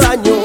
daño